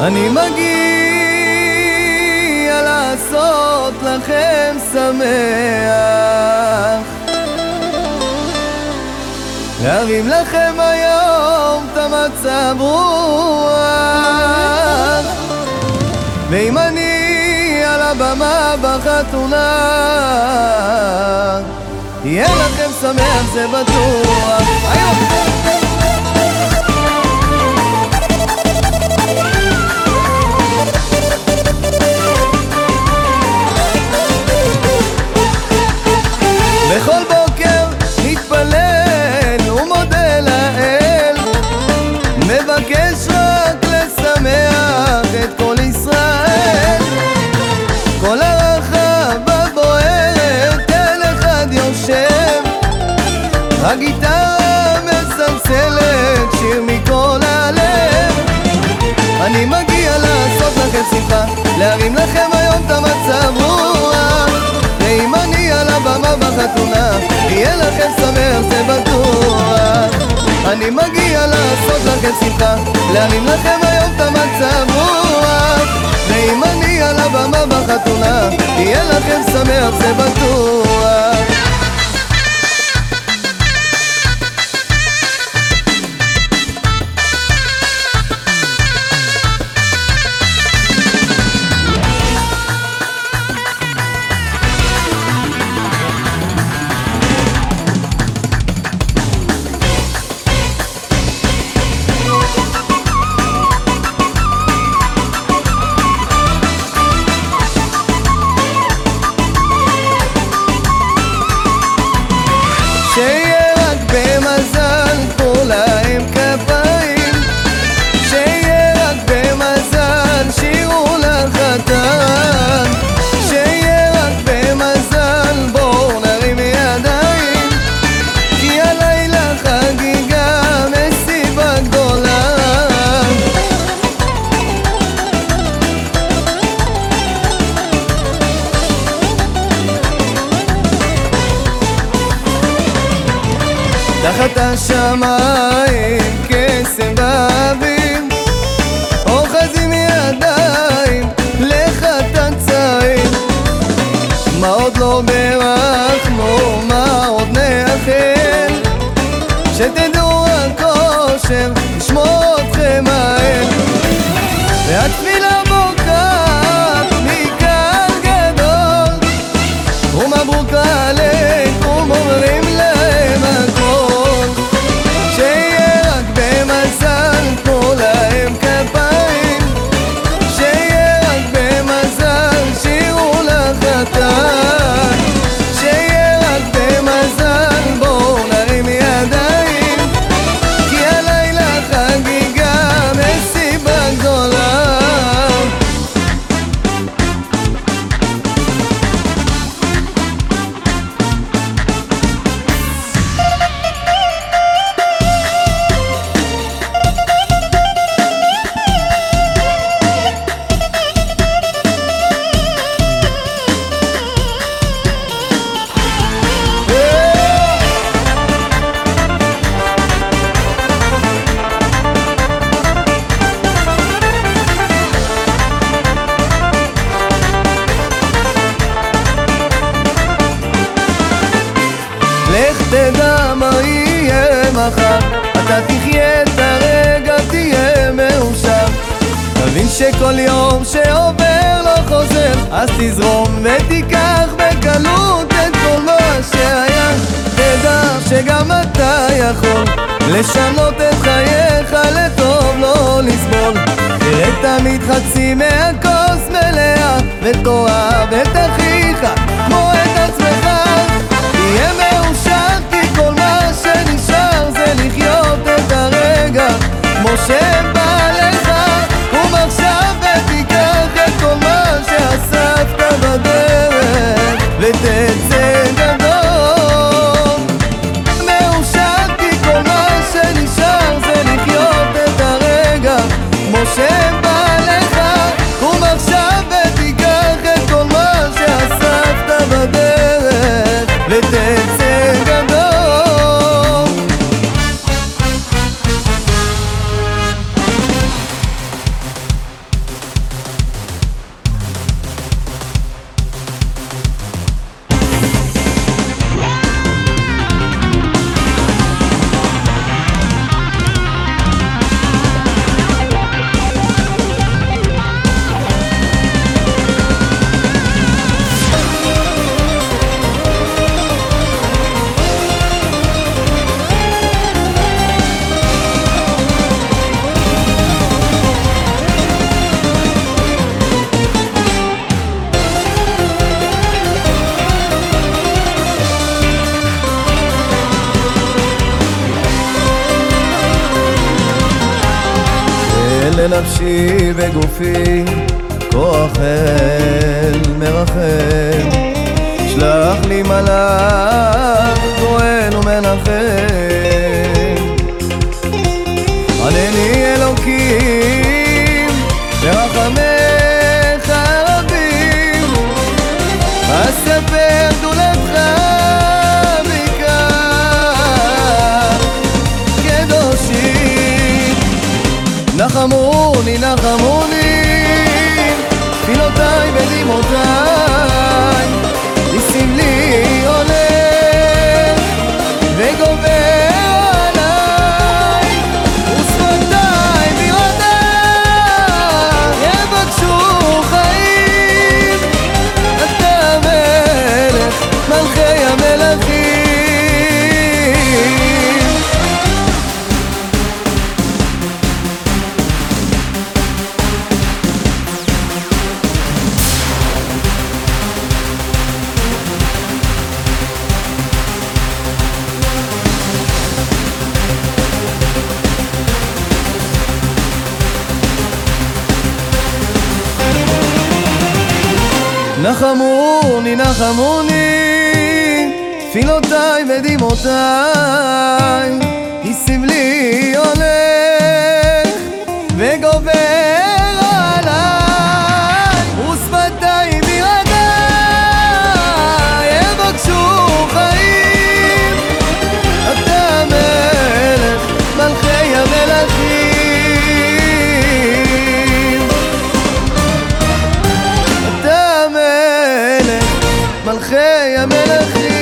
אני מגיע לעשות לכם שמח. להרים לכם היום את המצב רוח. ואם אני על הבמה בחתונה יהיה לכם שמח זה בטוח. היום! להרים לכם היום את המצב רוח. ואם אני על הבמה בחתונה יהיה לכם שמח זה בטוח. אני מגיע לעשות לכם שמחה להרים לכם היום את המצב רוח. ואם אני על הבמה בחתונה יהיה לכם שמח זה בטוח تحت شمائل תדע מה יהיה מחר. אתה תחיה את הרגע, תהיה מאושר. תבין שכל יום שעובר לא חוזר אז תזרום ותיקח בקלות את כל מה שהיה. תדע שגם אתה יכול לשנות את חייך לטוב, לא לסבול. תראה תמיד חצי מהכוס מלאה ותאהב לנפשי וגופי כוח אל מרחם. שלח לי מלאך נחמוני, נחמוני, תפילותיי ודמעותיי, היא סמלי הולך וגורם מלכי המלכים.